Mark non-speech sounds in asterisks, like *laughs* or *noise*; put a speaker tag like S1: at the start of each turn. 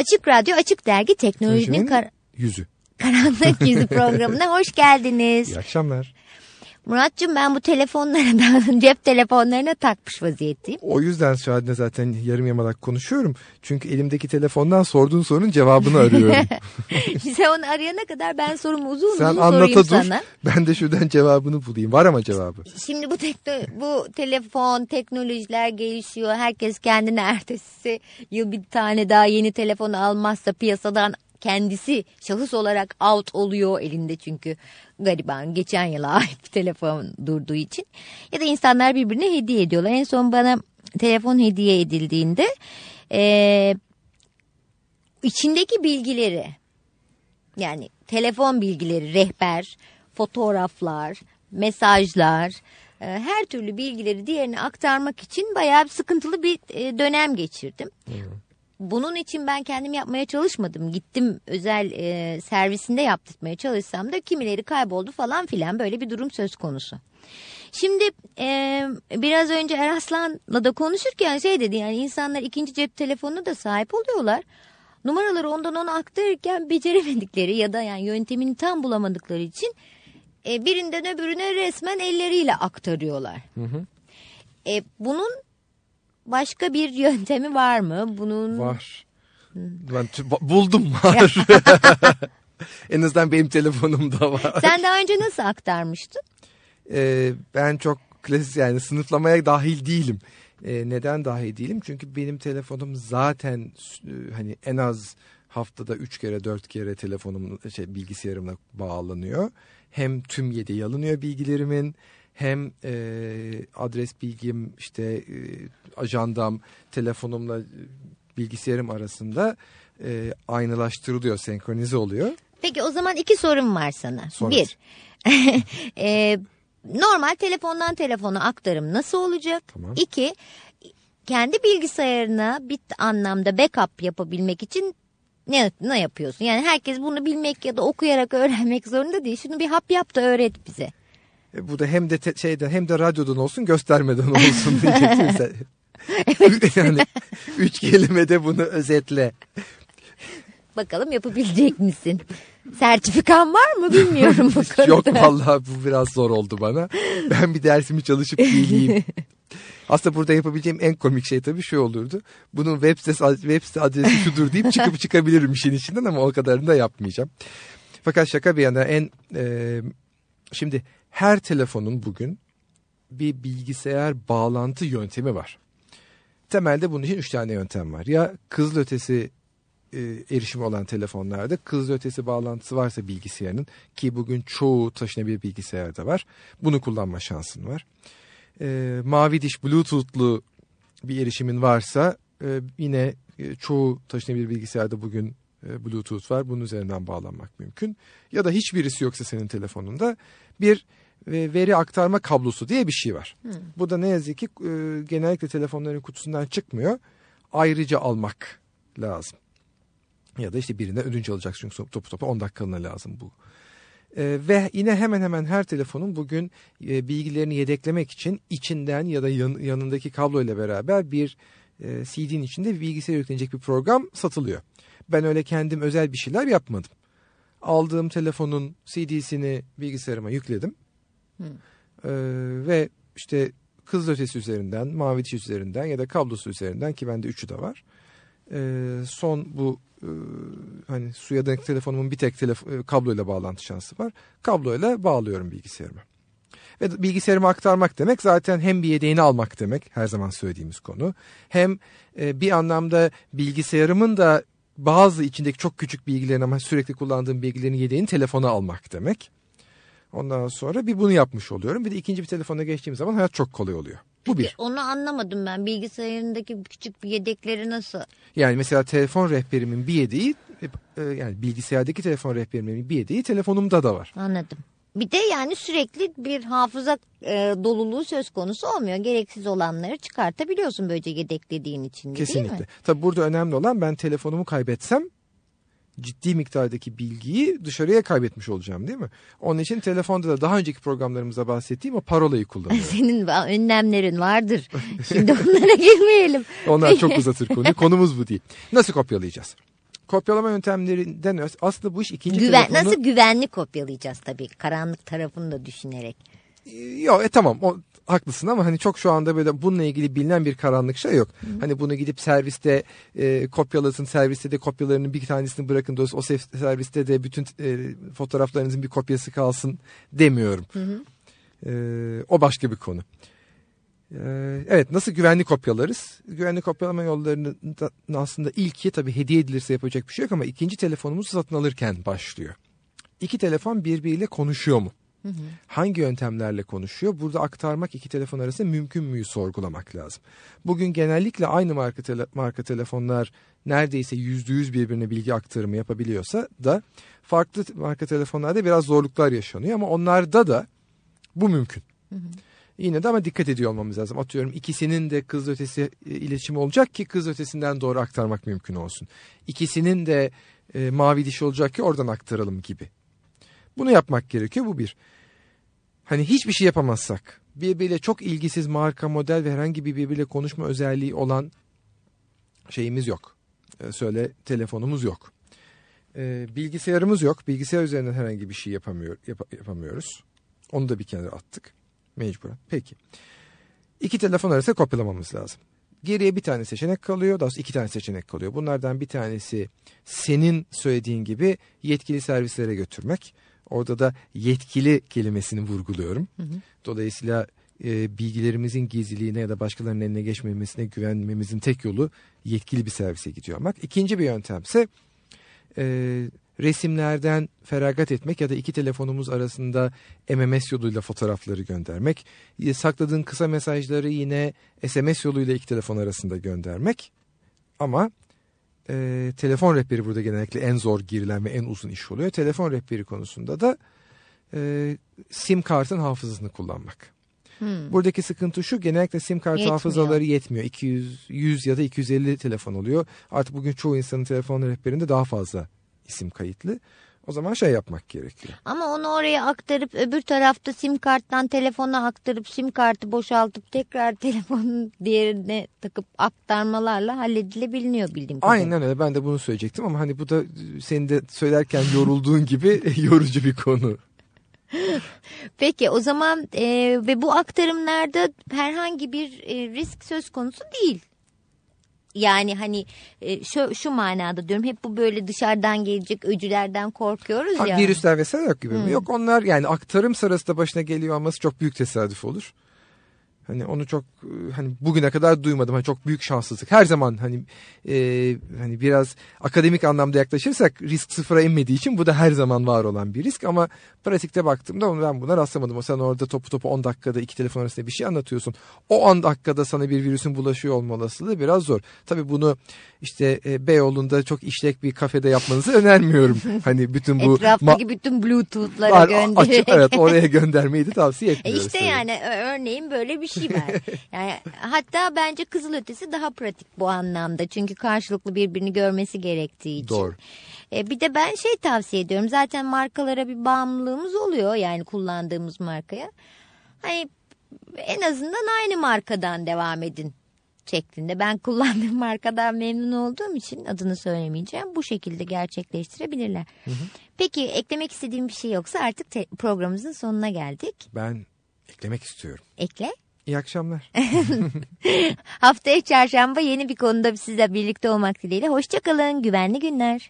S1: Açık Radyo, Açık Dergi Teknolojinin kar-
S2: yüzü.
S1: Karanlık Yüzü *laughs* programına hoş geldiniz.
S2: İyi akşamlar.
S1: Muratcığım ben bu telefonlara, *laughs* cep telefonlarına takmış vaziyetteyim.
S2: O yüzden şu anda zaten yarım yamalak konuşuyorum. Çünkü elimdeki telefondan sorduğun sorunun cevabını arıyorum. *laughs*
S1: Sen onu arayana kadar ben sorumu uzun
S2: Sen
S1: uzun sorayım
S2: dur.
S1: sana.
S2: Ben de şuradan cevabını bulayım. Var ama cevabı.
S1: Şimdi bu tekno, bu telefon teknolojiler gelişiyor. Herkes kendine ertesi yıl bir tane daha yeni telefon almazsa piyasadan kendisi şahıs olarak out oluyor elinde çünkü gariban geçen yıla *laughs* ait bir telefon durduğu için. Ya da insanlar birbirine hediye ediyorlar. En son bana telefon hediye edildiğinde eee, içindeki bilgileri yani telefon bilgileri, rehber, fotoğraflar, mesajlar, e, her türlü bilgileri diğerine aktarmak için bayağı bir sıkıntılı bir e, dönem geçirdim. Bunun için ben kendim yapmaya çalışmadım. Gittim özel e, servisinde yaptırmaya çalışsam da kimileri kayboldu falan filan böyle bir durum söz konusu. Şimdi e, biraz önce Eraslan'la da konuşurken şey dedi yani insanlar ikinci cep telefonuna da sahip oluyorlar. Numaraları ondan ona aktarırken beceremedikleri ya da yani yöntemini tam bulamadıkları için e, birinden öbürüne resmen elleriyle aktarıyorlar. E, bunun başka bir *laughs* yöntemi var mı? Bunun
S2: Var. Ben buldum *laughs* var. *laughs* en azından benim telefonumda var.
S1: sen daha önce nasıl aktarmıştın?
S2: Ee, ben çok klasik yani sınıflamaya dahil değilim. Ee, neden dahil değilim? Çünkü benim telefonum zaten e, hani en az haftada 3 kere 4 kere telefonum şey bilgisayarımla bağlanıyor. Hem tüm yedeği alınıyor bilgilerimin hem e, adres bilgim işte e, ajandam telefonumla e, bilgisayarım arasında e, aynılaştırılıyor, senkronize oluyor.
S1: Peki o zaman iki sorum var sana.
S2: Sor
S1: Bir, *laughs* e, normal telefondan telefona aktarım nasıl olacak?
S2: Tamam.
S1: İki, kendi bilgisayarına bir anlamda backup yapabilmek için ne, ne yapıyorsun? Yani herkes bunu bilmek ya da okuyarak *laughs* öğrenmek zorunda değil. Şunu bir hap yap da öğret bize.
S2: E, bu da hem de te- şeyden hem de radyodan olsun göstermeden olsun *laughs* diyecektim sen. yani üç kelimede bunu özetle.
S1: Bakalım yapabilecek misin? Sertifikan var mı bilmiyorum bu *laughs* konuda.
S2: Yok vallahi bu biraz zor oldu bana. Ben bir dersimi çalışıp geleyim. Aslında burada yapabileceğim en komik şey tabii şu olurdu. Bunun web sitesi, web site adresi şudur deyip çıkıp *laughs* çıkabilirim işin içinden ama o kadarını da yapmayacağım. Fakat şaka bir yana en e, şimdi her telefonun bugün bir bilgisayar bağlantı yöntemi var. Temelde bunun için üç tane yöntem var. Ya kızılötesi e, erişimi olan telefonlarda kızılötesi bağlantısı varsa bilgisayarın ki bugün çoğu taşınabilir bilgisayarda var. Bunu kullanma şansın var. E, mavi diş bluetoothlu bir erişimin varsa e, yine e, çoğu taşınabilir bilgisayarda bugün e, bluetooth var. Bunun üzerinden bağlanmak mümkün. Ya da hiçbirisi yoksa senin telefonunda bir e, veri aktarma kablosu diye bir şey var. Bu da ne yazık ki e, genellikle telefonların kutusundan çıkmıyor. Ayrıca almak lazım. Ya da işte birinden ödünç alacaksın çünkü topu topu 10 dakikalığına lazım bu. E, ve yine hemen hemen her telefonun bugün e, bilgilerini yedeklemek için içinden ya da yan- yanındaki kablo ile beraber bir e, CD'nin içinde bir bilgisayara yüklenecek bir program satılıyor. Ben öyle kendim özel bir şeyler yapmadım. Aldığım telefonun CD'sini bilgisayarıma yükledim. Ee, ve işte kız ötesi üzerinden, mavi diş üzerinden ya da kablosu üzerinden ki bende üçü de var. Ee, son bu e, hani suya denk telefonumun bir tek telef- e, kabloyla bağlantı şansı var. Kabloyla bağlıyorum bilgisayarıma. Ve bilgisayarıma aktarmak demek zaten hem bir yedeğini almak demek her zaman söylediğimiz konu. Hem e, bir anlamda bilgisayarımın da bazı içindeki çok küçük bilgilerin ama sürekli kullandığım bilgilerin yedeğini telefona almak demek. Ondan sonra bir bunu yapmış oluyorum. Bir de ikinci bir telefona geçtiğim zaman hayat çok kolay oluyor. Bu bir.
S1: Onu anlamadım ben. Bilgisayarındaki küçük bir yedekleri nasıl?
S2: Yani mesela telefon rehberimin bir yedeği e, yani bilgisayardaki telefon rehberimin bir yedeği telefonumda da var.
S1: Anladım. Bir de yani sürekli bir hafıza e, doluluğu söz konusu olmuyor. Gereksiz olanları çıkartabiliyorsun böylece yedeklediğin için de, değil
S2: Kesinlikle.
S1: mi?
S2: Tabii burada önemli olan ben telefonumu kaybetsem ciddi miktardaki bilgiyi dışarıya kaybetmiş olacağım değil mi? Onun için telefonda da daha önceki programlarımızda bahsettiğim o parolayı kullanıyorum. *laughs*
S1: Senin önlemlerin vardır. Şimdi onlara *laughs* girmeyelim.
S2: Onlar çok uzatır konuyu. Konumuz bu değil. Nasıl kopyalayacağız? kopyalama yöntemlerinden aslında bu iş ikinci
S1: Güven,
S2: telefonu...
S1: Nasıl güvenli kopyalayacağız tabii karanlık tarafını da düşünerek.
S2: Yok e tamam o haklısın ama hani çok şu anda böyle bununla ilgili bilinen bir karanlık şey yok. Hani bunu gidip serviste e, kopyalasın serviste de kopyalarının bir tanesini bırakın dolayısıyla o serviste de bütün e, fotoğraflarınızın bir kopyası kalsın demiyorum. E, o başka bir konu. E, evet nasıl güvenli kopyalarız? Güvenli kopyalama yollarının da- aslında ilki tabii hediye edilirse yapacak bir şey yok ama ikinci telefonumuzu satın alırken başlıyor. İki telefon birbiriyle konuşuyor mu? Hangi yöntemlerle konuşuyor? Burada aktarmak iki telefon arasında mümkün müyü sorgulamak lazım. Bugün genellikle aynı marka, tele- marka telefonlar neredeyse yüzde yüz birbirine bilgi aktarımı yapabiliyorsa da farklı marka telefonlarda biraz zorluklar yaşanıyor ama onlarda da bu mümkün. Yine de ama dikkat ediyor olmamız lazım. Atıyorum ikisinin de kız ötesi e, iletişimi olacak ki kız ötesinden doğru aktarmak mümkün olsun. İkisinin de e, mavi dişi olacak ki oradan aktaralım gibi. Bunu yapmak gerekiyor bu bir. Hani hiçbir şey yapamazsak birbiriyle çok ilgisiz marka model ve herhangi bir birbiriyle konuşma özelliği olan şeyimiz yok. E, söyle telefonumuz yok. E, bilgisayarımız yok. Bilgisayar üzerinden herhangi bir şey yapamıyor, yap- yapamıyoruz. Onu da bir kenara attık. Mecburen. Peki. İki telefon arasında kopyalamamız lazım. Geriye bir tane seçenek kalıyor. Daha doğrusu iki tane seçenek kalıyor. Bunlardan bir tanesi senin söylediğin gibi yetkili servislere götürmek. Orada da yetkili kelimesini vurguluyorum. Dolayısıyla e, bilgilerimizin gizliliğine ya da başkalarının eline geçmemesine güvenmemizin tek yolu yetkili bir servise gidiyor olmak. İkinci bir yöntemse e, resimlerden feragat etmek ya da iki telefonumuz arasında MMS yoluyla fotoğrafları göndermek. E, Sakladığın kısa mesajları yine SMS yoluyla iki telefon arasında göndermek. Ama e, telefon rehberi burada genellikle en zor girilen ve en uzun iş oluyor. Telefon rehberi konusunda da e, sim kartın hafızasını kullanmak.
S1: Hmm.
S2: Buradaki sıkıntı şu genellikle sim kart
S1: Yetmiyor.
S2: hafızaları yetmiyor. 200, 100 ya da 250 telefon oluyor. Artık bugün çoğu insanın telefon rehberinde daha fazla isim kayıtlı. O zaman şey yapmak gerekiyor.
S1: Ama onu oraya aktarıp öbür tarafta sim karttan telefona aktarıp sim kartı boşaltıp tekrar *laughs* telefonun diğerine takıp aktarmalarla halledilebiliyor bildiğim kadarıyla.
S2: Aynen öyle ben de bunu söyleyecektim ama hani bu da senin de söylerken yorulduğun gibi *laughs* yorucu bir konu.
S1: Peki o zaman e, ve bu aktarımlarda herhangi bir e, risk söz konusu değil. Yani hani e, şu, şu manada diyorum hep bu böyle dışarıdan gelecek öcülerden korkuyoruz
S2: Ha,
S1: ya.
S2: Virüsler vesaire yok gibi mi? Yok onlar yani aktarım sırasında başına geliyor olması çok büyük tesadüf olur. Hani onu çok e, hani bugüne kadar duymadım. Hani çok büyük şanssızlık. Her zaman hani e, hani biraz akademik anlamda yaklaşırsak risk sıfıra inmediği için bu da her zaman var olan bir risk ama pratikte baktığımda onu ben buna rastlamadım. O sen orada topu topu 10 dakikada iki telefon arasında bir şey anlatıyorsun. O 10 dakikada sana bir virüsün bulaşıyor olma olasılığı biraz zor. Tabii bunu işte e, Beyoğlu'nda çok işlek bir kafede yapmanızı *laughs* önermiyorum. hani bütün bu
S1: Etraftaki bütün bluetooth'lara göndererek.
S2: evet oraya göndermeyi de tavsiye
S1: E
S2: etmiyoruz.
S1: işte
S2: tabii.
S1: yani örneğin böyle bir şey var. *laughs* Yani hatta bence kızılötesi daha pratik bu anlamda. Çünkü karşılıklı birbirini görmesi gerektiği için.
S2: Doğru.
S1: E, bir de ben şey tavsiye ediyorum. Zaten markalara bir bağımlılığımız oluyor yani kullandığımız markaya. Hani en azından aynı markadan devam edin şeklinde. Ben kullandığım *laughs* markadan memnun olduğum için adını söylemeyeceğim. Bu şekilde gerçekleştirebilirler. Peki eklemek istediğim bir şey yoksa artık programımızın sonuna geldik.
S2: Ben eklemek istiyorum.
S1: Ekle.
S2: İyi akşamlar. *laughs*
S1: Haftaya çarşamba yeni bir konuda sizle birlikte olmak dileğiyle. Hoşçakalın. Güvenli günler.